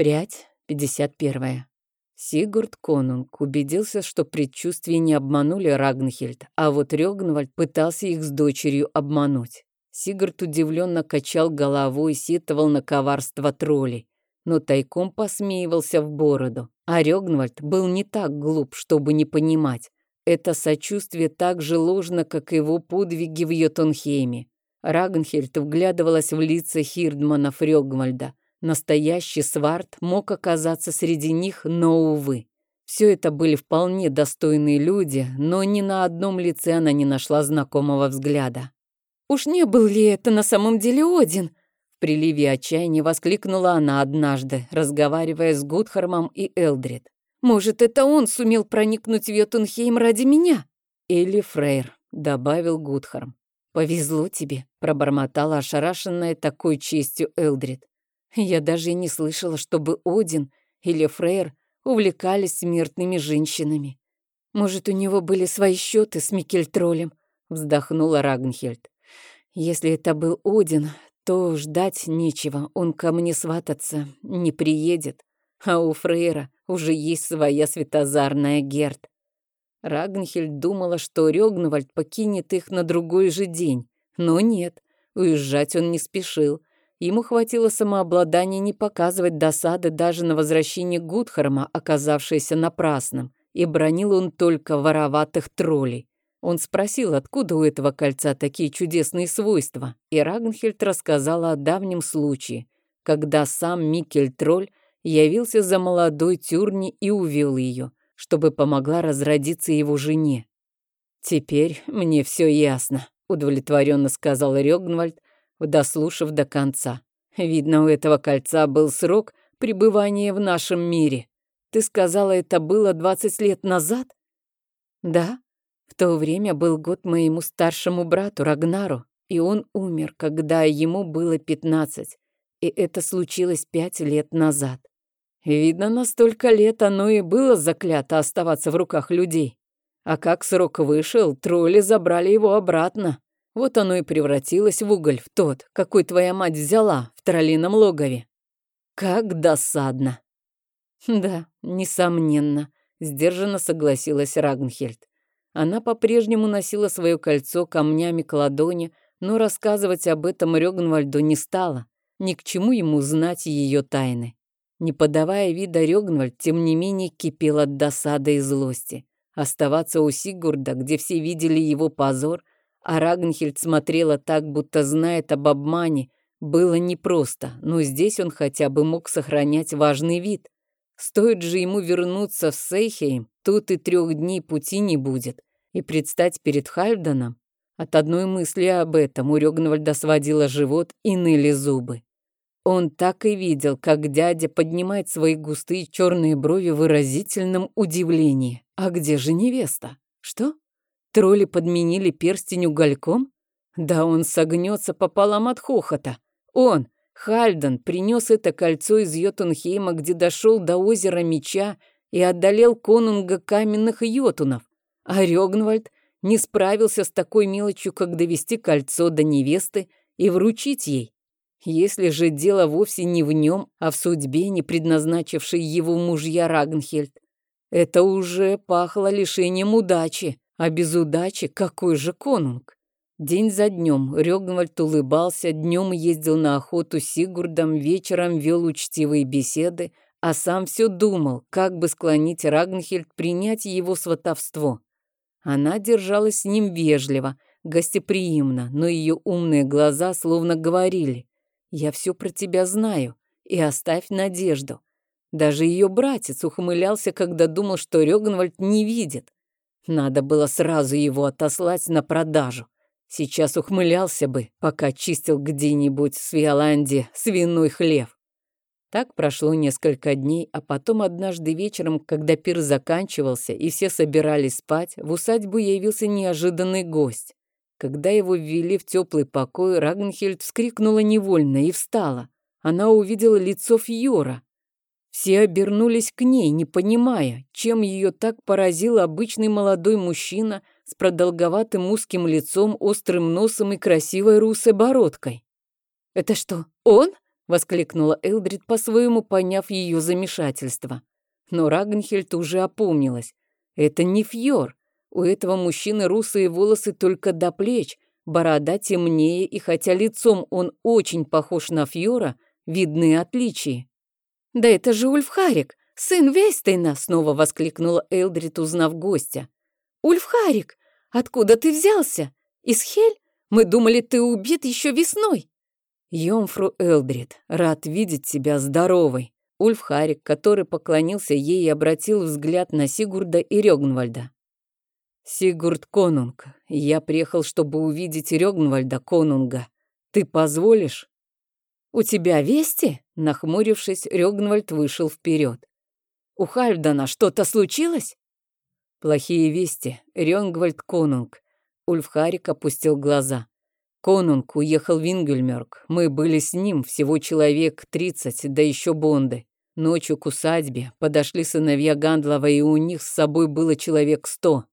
Прядь, 51. Сигурд Конунг убедился, что предчувствия не обманули Рагнхельд, а вот Рёгнвальд пытался их с дочерью обмануть. Сигурд удивленно качал головой и сетовал на коварство троллей, но тайком посмеивался в бороду. А Рёгнвальд был не так глуп, чтобы не понимать. Это сочувствие так же ложно, как его подвиги в Йотунхейме. Рагнхельд вглядывалась в лица Хирдманов Рёгвальда. Настоящий сварт мог оказаться среди них, но, увы. Все это были вполне достойные люди, но ни на одном лице она не нашла знакомого взгляда. «Уж не был ли это на самом деле Один?» В приливе отчаяния воскликнула она однажды, разговаривая с Гудхармом и Элдрид. «Может, это он сумел проникнуть в Йотунхейм ради меня?» «Или Фрейр», — добавил Гудхарм. «Повезло тебе», — пробормотала ошарашенная такой честью Элдрид. Я даже и не слышала, чтобы Один или Фрейр увлекались смертными женщинами. Может, у него были свои счеты с Микельтролем, вздохнула Рагнхельд. Если это был Один, то ждать нечего, он ко мне свататься не приедет. А у Фрейра уже есть своя светозарная Герд. Рагнхельд думала, что Рёгнвальд покинет их на другой же день. Но нет, уезжать он не спешил. Ему хватило самообладания не показывать досады даже на возвращение Гудхарма, оказавшееся напрасным, и бронил он только вороватых троллей. Он спросил, откуда у этого кольца такие чудесные свойства, и Рагнхельд рассказала о давнем случае, когда сам Микель-тролль явился за молодой Тюрни и увел ее, чтобы помогла разродиться его жене. «Теперь мне все ясно», — удовлетворенно сказал Рёгнвальд, дослушав до конца. Видно, у этого кольца был срок пребывания в нашем мире. Ты сказала, это было 20 лет назад? Да. В то время был год моему старшему брату Рагнару, и он умер, когда ему было 15. И это случилось пять лет назад. Видно, на столько лет оно и было заклято оставаться в руках людей. А как срок вышел, тролли забрали его обратно. Вот оно и превратилось в уголь, в тот, какой твоя мать взяла в троллином логове. Как досадно. Да, несомненно, сдержанно согласилась Рагнхельд. Она по-прежнему носила свое кольцо камнями к ладони, но рассказывать об этом Рёгнвальду не стала. Ни к чему ему знать ее тайны. Не подавая вида, Рёгнвальд, тем не менее, кипел от досады и злости. Оставаться у Сигурда, где все видели его позор, а Рагнхельд смотрела так, будто знает об обмане. Было непросто, но здесь он хотя бы мог сохранять важный вид. Стоит же ему вернуться в Сейхейм, тут и трех дней пути не будет. И предстать перед Хальданом. От одной мысли об этом у Рёгнвальда сводило живот и ныли зубы. Он так и видел, как дядя поднимает свои густые черные брови в выразительном удивлении. А где же невеста? Что? Тролли подменили перстень угольком? Да он согнется пополам от хохота. Он, Хальден, принес это кольцо из Йотунхейма, где дошел до озера Меча и одолел конунга каменных йотунов. А Рёгнвальд не справился с такой мелочью, как довести кольцо до невесты и вручить ей. Если же дело вовсе не в нем, а в судьбе, не предназначившей его мужья Рагнхельд, это уже пахло лишением удачи. А без удачи какой же конунг? День за днем Рёгнвальд улыбался, днем ездил на охоту с Сигурдом, вечером вел учтивые беседы, а сам все думал, как бы склонить Рагнхельд принять его сватовство. Она держалась с ним вежливо, гостеприимно, но ее умные глаза словно говорили «Я все про тебя знаю, и оставь надежду». Даже ее братец ухмылялся, когда думал, что Рёгнвальд не видит. Надо было сразу его отослать на продажу. Сейчас ухмылялся бы, пока чистил где-нибудь в Свиоланде свиной хлев. Так прошло несколько дней, а потом однажды вечером, когда пир заканчивался и все собирались спать, в усадьбу явился неожиданный гость. Когда его ввели в теплый покой, Рагнхельд вскрикнула невольно и встала. Она увидела лицо Фьора. Все обернулись к ней, не понимая, чем ее так поразил обычный молодой мужчина с продолговатым узким лицом, острым носом и красивой русой бородкой. «Это что, он?» — воскликнула Элдрид, по-своему поняв ее замешательство. Но Рагнхельд уже опомнилась. Это не Фьор. У этого мужчины русые волосы только до плеч, борода темнее, и хотя лицом он очень похож на Фьора, видны отличия. «Да это же Ульфхарик, сын Вейстейна!» снова воскликнула Элдрид, узнав гостя. «Ульфхарик, откуда ты взялся? Из Хель? Мы думали, ты убит еще весной!» «Йомфру Элдрид, рад видеть тебя здоровой!» Ульф Харик, который поклонился ей и обратил взгляд на Сигурда и Рёгнвальда. «Сигурд Конунг, я приехал, чтобы увидеть Рёгнвальда Конунга. Ты позволишь?» «У тебя вести?» Нахмурившись, Рёгнвальд вышел вперед. «У Хальфдана что-то случилось?» «Плохие вести. Рёнгвальд Конунг». Ульфхарик опустил глаза. Конунг уехал в Ингельмерк. Мы были с ним, всего человек тридцать, да еще Бонды. Ночью к усадьбе подошли сыновья Гандлова, и у них с собой было человек сто.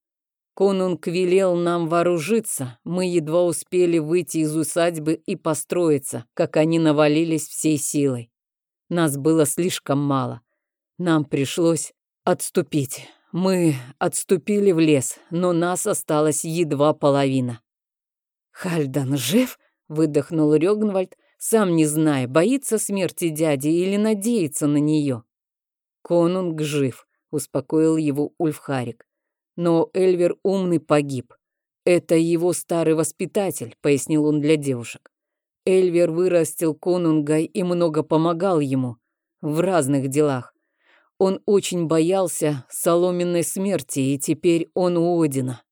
Конунг велел нам вооружиться. Мы едва успели выйти из усадьбы и построиться, как они навалились всей силой. Нас было слишком мало. Нам пришлось отступить. Мы отступили в лес, но нас осталось едва половина. «Хальдан жив?» — выдохнул Рёгнвальд, сам не зная, боится смерти дяди или надеется на нее. «Конунг жив», — успокоил его Ульфхарик. «Но Эльвер умный погиб. Это его старый воспитатель», — пояснил он для девушек. Эльвер вырастил Конунга и много помогал ему в разных делах. Он очень боялся соломенной смерти, и теперь он у Одина.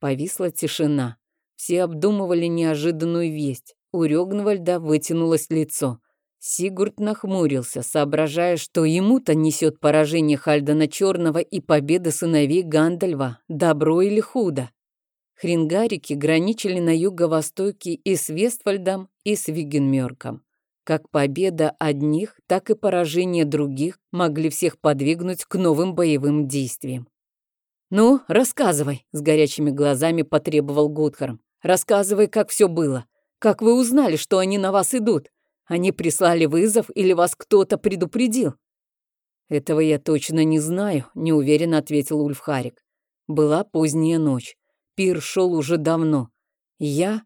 Повисла тишина. Все обдумывали неожиданную весть. У Рёгнвальда вытянулось лицо. Сигурд нахмурился, соображая, что ему-то несет поражение Хальдана Черного и победа сыновей Гандальва, добро или худо. Хрингарики граничили на юго-востоке и с Вестфальдом, и с Вигенмёрком. Как победа одних, так и поражение других могли всех подвигнуть к новым боевым действиям. «Ну, рассказывай», — с горячими глазами потребовал Гудхарм. Рассказывай, как все было. Как вы узнали, что они на вас идут? Они прислали вызов или вас кто-то предупредил?» «Этого я точно не знаю», — неуверенно ответил Ульфхарик. «Была поздняя ночь. Пир шел уже давно. Я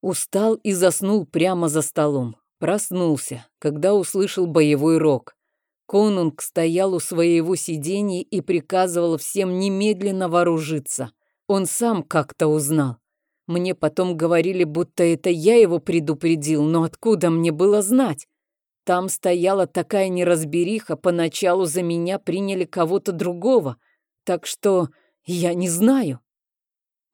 устал и заснул прямо за столом. Проснулся, когда услышал боевой рог. Конунг стоял у своего сидения и приказывал всем немедленно вооружиться. Он сам как-то узнал. Мне потом говорили, будто это я его предупредил, но откуда мне было знать? Там стояла такая неразбериха, поначалу за меня приняли кого-то другого, так что я не знаю.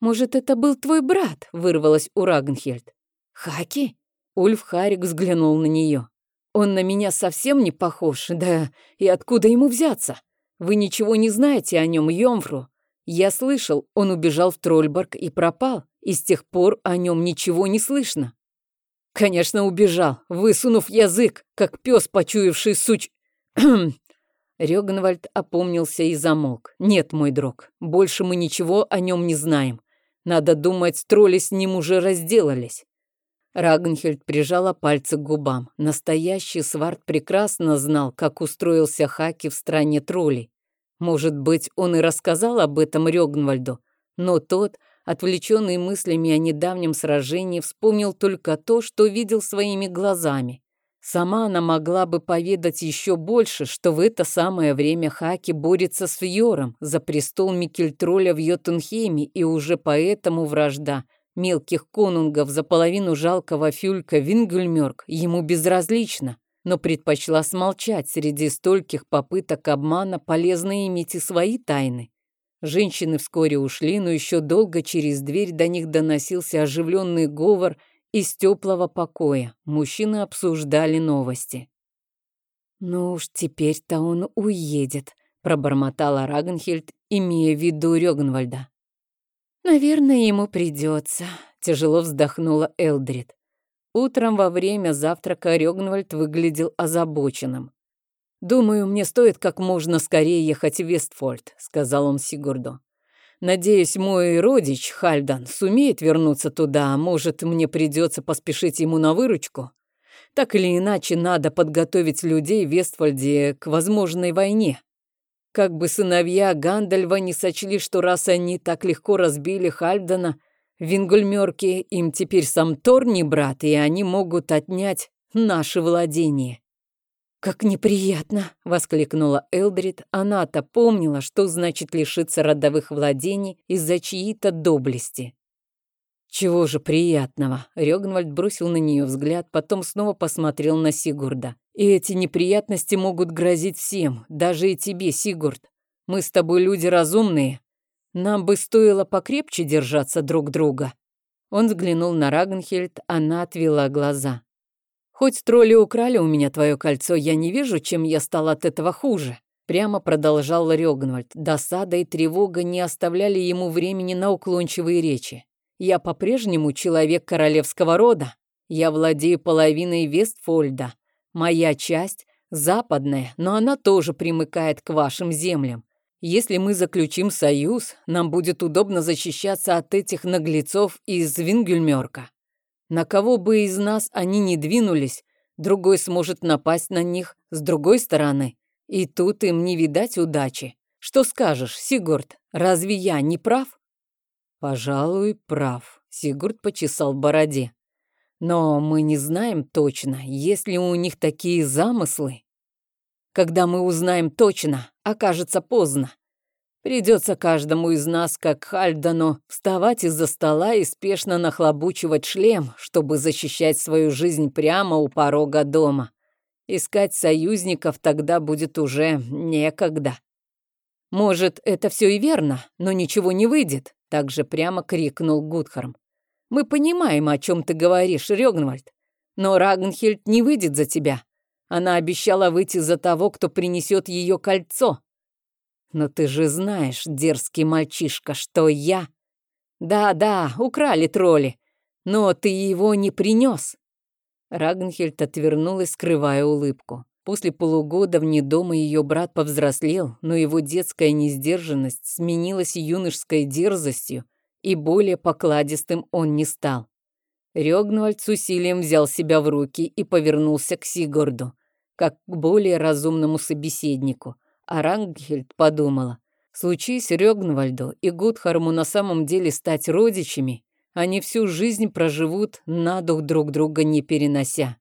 «Может, это был твой брат?» — вырвалась у Рагнхельд. «Хаки?» — Ульф Харик взглянул на нее. «Он на меня совсем не похож, да и откуда ему взяться? Вы ничего не знаете о нем, Йомфру. Я слышал, он убежал в Трольборг и пропал и с тех пор о нем ничего не слышно. Конечно, убежал, высунув язык, как пес, почуявший суч... Рёгенвальд опомнился и замолк. «Нет, мой друг, больше мы ничего о нем не знаем. Надо думать, тролли с ним уже разделались». Рагнхельд прижала пальцы к губам. Настоящий Сварт прекрасно знал, как устроился Хаки в стране троллей. Может быть, он и рассказал об этом Рёгнвальду, но тот отвлеченный мыслями о недавнем сражении, вспомнил только то, что видел своими глазами. Сама она могла бы поведать еще больше, что в это самое время Хаки борется с Фьором за престол Микельтроля в Йотунхейме, и уже поэтому вражда мелких конунгов за половину жалкого фюлька Вингельмёрк ему безразлична, но предпочла смолчать среди стольких попыток обмана, полезно иметь и свои тайны. Женщины вскоре ушли, но еще долго через дверь до них доносился оживленный говор из теплого покоя. Мужчины обсуждали новости. «Ну уж теперь-то он уедет», — пробормотала Рагнхельд, имея в виду Рёгнвальда. «Наверное, ему придется», — тяжело вздохнула Элдрид. Утром во время завтрака Рёгнвальд выглядел озабоченным. «Думаю, мне стоит как можно скорее ехать в Вестфольд», — сказал он Сигурду. «Надеюсь, мой родич, Хальдан, сумеет вернуться туда, а может, мне придется поспешить ему на выручку. Так или иначе, надо подготовить людей в Вестфальде к возможной войне. Как бы сыновья Гандальва не сочли, что раз они так легко разбили Хальдена, Вингульмёрки им теперь сам Тор не брат, и они могут отнять наше владение. «Как неприятно!» — воскликнула Элдрид. Она-то помнила, что значит лишиться родовых владений из-за чьей-то доблести. «Чего же приятного?» Рёгнвальд бросил на нее взгляд, потом снова посмотрел на Сигурда. «И эти неприятности могут грозить всем, даже и тебе, Сигурд. Мы с тобой люди разумные. Нам бы стоило покрепче держаться друг друга». Он взглянул на Рагнхельд, она отвела глаза. «Хоть тролли украли у меня твое кольцо, я не вижу, чем я стал от этого хуже». Прямо продолжал Рёгнвальд. Досада и тревога не оставляли ему времени на уклончивые речи. Я по-прежнему человек королевского рода. Я владею половиной Вестфольда. Моя часть западная, но она тоже примыкает к вашим землям. Если мы заключим союз, нам будет удобно защищаться от этих наглецов из Вингельмёрка. На кого бы из нас они ни двинулись, другой сможет напасть на них с другой стороны. И тут им не видать удачи. Что скажешь, Сигурд, разве я не прав? «Пожалуй, прав», — Сигурд почесал бороде. «Но мы не знаем точно, есть ли у них такие замыслы. Когда мы узнаем точно, окажется поздно. Придется каждому из нас, как Хальдану, вставать из-за стола и спешно нахлобучивать шлем, чтобы защищать свою жизнь прямо у порога дома. Искать союзников тогда будет уже некогда. Может, это все и верно, но ничего не выйдет. Также прямо крикнул Гудхарм. «Мы понимаем, о чем ты говоришь, Рёгнвальд. Но Рагнхельд не выйдет за тебя. Она обещала выйти за того, кто принесет ее кольцо. Но ты же знаешь, дерзкий мальчишка, что я... Да-да, украли тролли, но ты его не принес. Рагнхельд отвернулась, скрывая улыбку. После полугода вне дома ее брат повзрослел, но его детская несдержанность сменилась юношеской дерзостью, и более покладистым он не стал. Рёгнвальд с усилием взял себя в руки и повернулся к Сигорду, как к более разумному собеседнику. А Рангхельд подумала, случись Рёгнвальду и Гудхарму на самом деле стать родичами, они всю жизнь проживут на дух друг друга не перенося.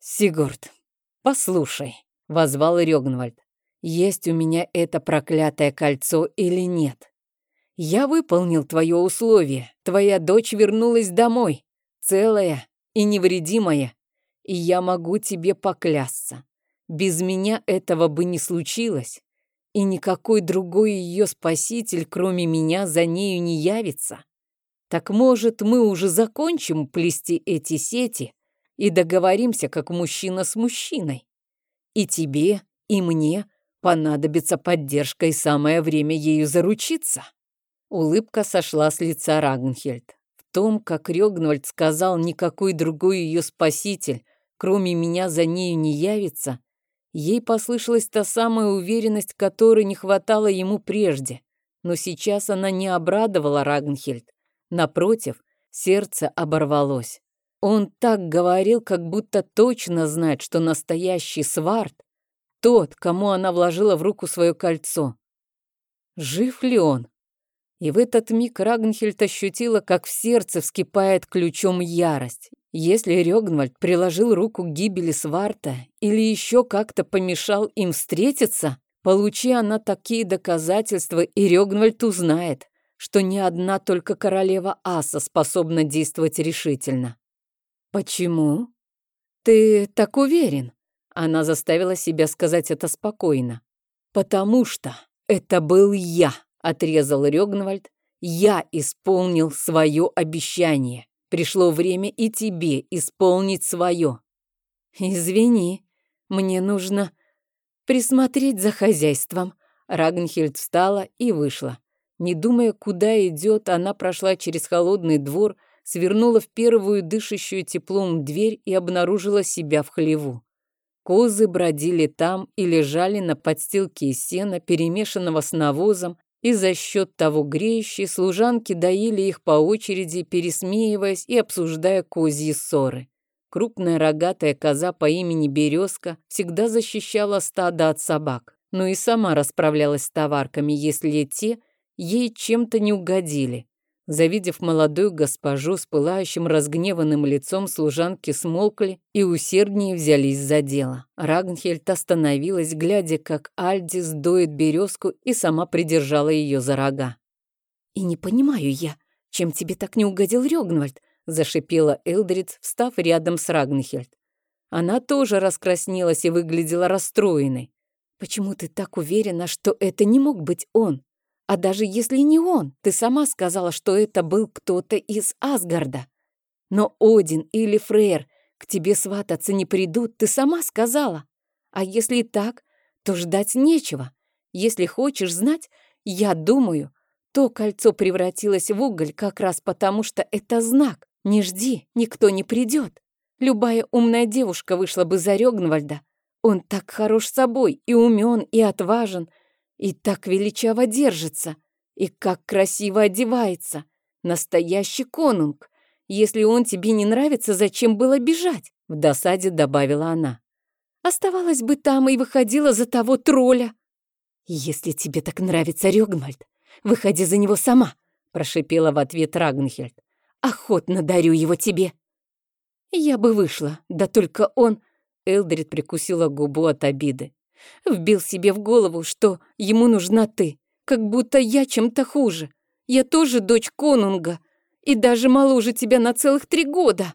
«Сигурд, «Послушай», — возвал Рёгнвальд, «есть у меня это проклятое кольцо или нет? Я выполнил твое условие, твоя дочь вернулась домой, целая и невредимая, и я могу тебе поклясться. Без меня этого бы не случилось, и никакой другой ее спаситель, кроме меня, за нею не явится. Так может, мы уже закончим плести эти сети и договоримся, как мужчина с мужчиной. И тебе, и мне понадобится поддержка, и самое время ею заручиться». Улыбка сошла с лица Рагнхельд. В том, как Рёгнвальд сказал, никакой другой ее спаситель, кроме меня, за нею не явится, ей послышалась та самая уверенность, которой не хватало ему прежде. Но сейчас она не обрадовала Рагнхельд. Напротив, сердце оборвалось. Он так говорил, как будто точно знает, что настоящий сварт — тот, кому она вложила в руку свое кольцо. Жив ли он? И в этот миг Рагнхельд ощутила, как в сердце вскипает ключом ярость. Если Рёгнвальд приложил руку к гибели Сварта или еще как-то помешал им встретиться, получи она такие доказательства, и Рёгнвальд узнает, что ни одна только королева Аса способна действовать решительно. «Почему?» «Ты так уверен?» Она заставила себя сказать это спокойно. «Потому что это был я», — отрезал Рёгнвальд. «Я исполнил свое обещание. Пришло время и тебе исполнить свое». «Извини, мне нужно присмотреть за хозяйством». Рагнхельд встала и вышла. Не думая, куда идет, она прошла через холодный двор, свернула в первую дышащую теплом дверь и обнаружила себя в хлеву. Козы бродили там и лежали на подстилке из сена, перемешанного с навозом, и за счет того греющей служанки доили их по очереди, пересмеиваясь и обсуждая козьи ссоры. Крупная рогатая коза по имени Березка всегда защищала стадо от собак, но и сама расправлялась с товарками, если те ей чем-то не угодили. Завидев молодую госпожу с пылающим разгневанным лицом, служанки смолкли и усерднее взялись за дело. Рагнхельд остановилась, глядя, как Альдис дует березку и сама придержала ее за рога. «И не понимаю я, чем тебе так не угодил Рёгнвальд?» зашипела Элдрид, встав рядом с Рагнхельд. Она тоже раскраснелась и выглядела расстроенной. «Почему ты так уверена, что это не мог быть он? А даже если не он, ты сама сказала, что это был кто-то из Асгарда. Но Один или Фрейр к тебе свататься не придут, ты сама сказала. А если так, то ждать нечего. Если хочешь знать, я думаю, то кольцо превратилось в уголь как раз потому, что это знак. Не жди, никто не придет. Любая умная девушка вышла бы за Рёгнвальда. Он так хорош собой, и умен, и отважен, и так величаво держится, и как красиво одевается. Настоящий конунг. Если он тебе не нравится, зачем было бежать? В досаде добавила она. Оставалась бы там и выходила за того тролля. Если тебе так нравится Рёгнвальд, выходи за него сама, прошипела в ответ Рагнхельд. Охотно дарю его тебе». Я бы вышла, да только он... Элдрид прикусила губу от обиды. Вбил себе в голову, что ему нужна ты, как будто я чем-то хуже. Я тоже дочь конунга, и даже моложе тебя на целых три года.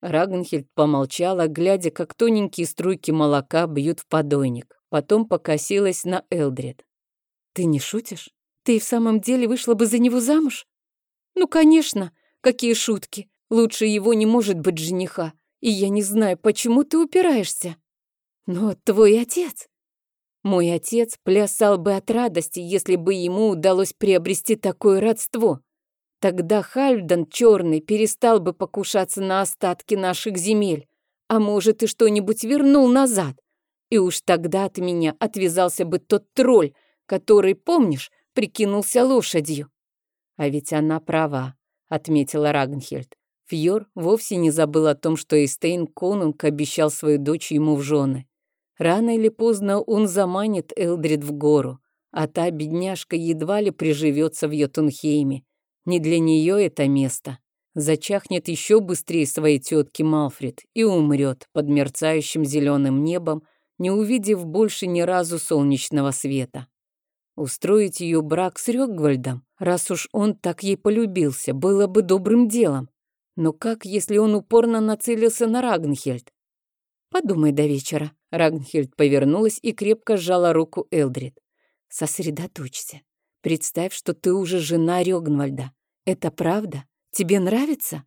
Рагнхельд помолчала, глядя, как тоненькие струйки молока бьют в подойник. Потом покосилась на Элдрид. «Ты не шутишь? Ты и в самом деле вышла бы за него замуж?» «Ну, конечно. Какие шутки! Лучше его не может быть жениха. И я не знаю, почему ты упираешься. Но твой отец... Мой отец плясал бы от радости, если бы ему удалось приобрести такое родство. Тогда Хальфдан Черный перестал бы покушаться на остатки наших земель, а может и что-нибудь вернул назад. И уж тогда от меня отвязался бы тот тролль, который, помнишь, прикинулся лошадью. А ведь она права отметила Рагнхельд. Фьор вовсе не забыл о том, что Эстейн Конунг обещал свою дочь ему в жены. Рано или поздно он заманит Элдрид в гору, а та бедняжка едва ли приживется в Йотунхейме. Не для нее это место. Зачахнет еще быстрее своей тетки Малфред и умрет под мерцающим зеленым небом, не увидев больше ни разу солнечного света. Устроить ее брак с Рёгвальдом, раз уж он так ей полюбился, было бы добрым делом. Но как, если он упорно нацелился на Рагнхельд? Подумай до вечера. Рагнхельд повернулась и крепко сжала руку Элдрид. Сосредоточься. Представь, что ты уже жена Рёгнвальда. Это правда? Тебе нравится?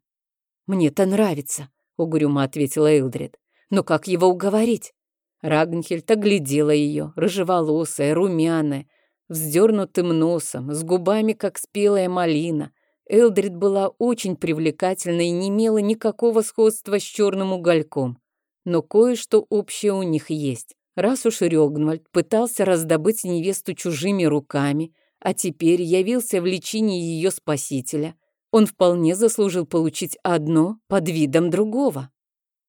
Мне-то нравится, угрюмо ответила Элдрид. Но как его уговорить? Рагнхельд оглядела ее, рыжеволосая, румяная, вздернутым носом, с губами, как спелая малина. Элдрид была очень привлекательна и не имела никакого сходства с черным угольком. Но кое-что общее у них есть. Раз уж Рёгнвальд пытался раздобыть невесту чужими руками, а теперь явился в лечении ее спасителя, он вполне заслужил получить одно под видом другого.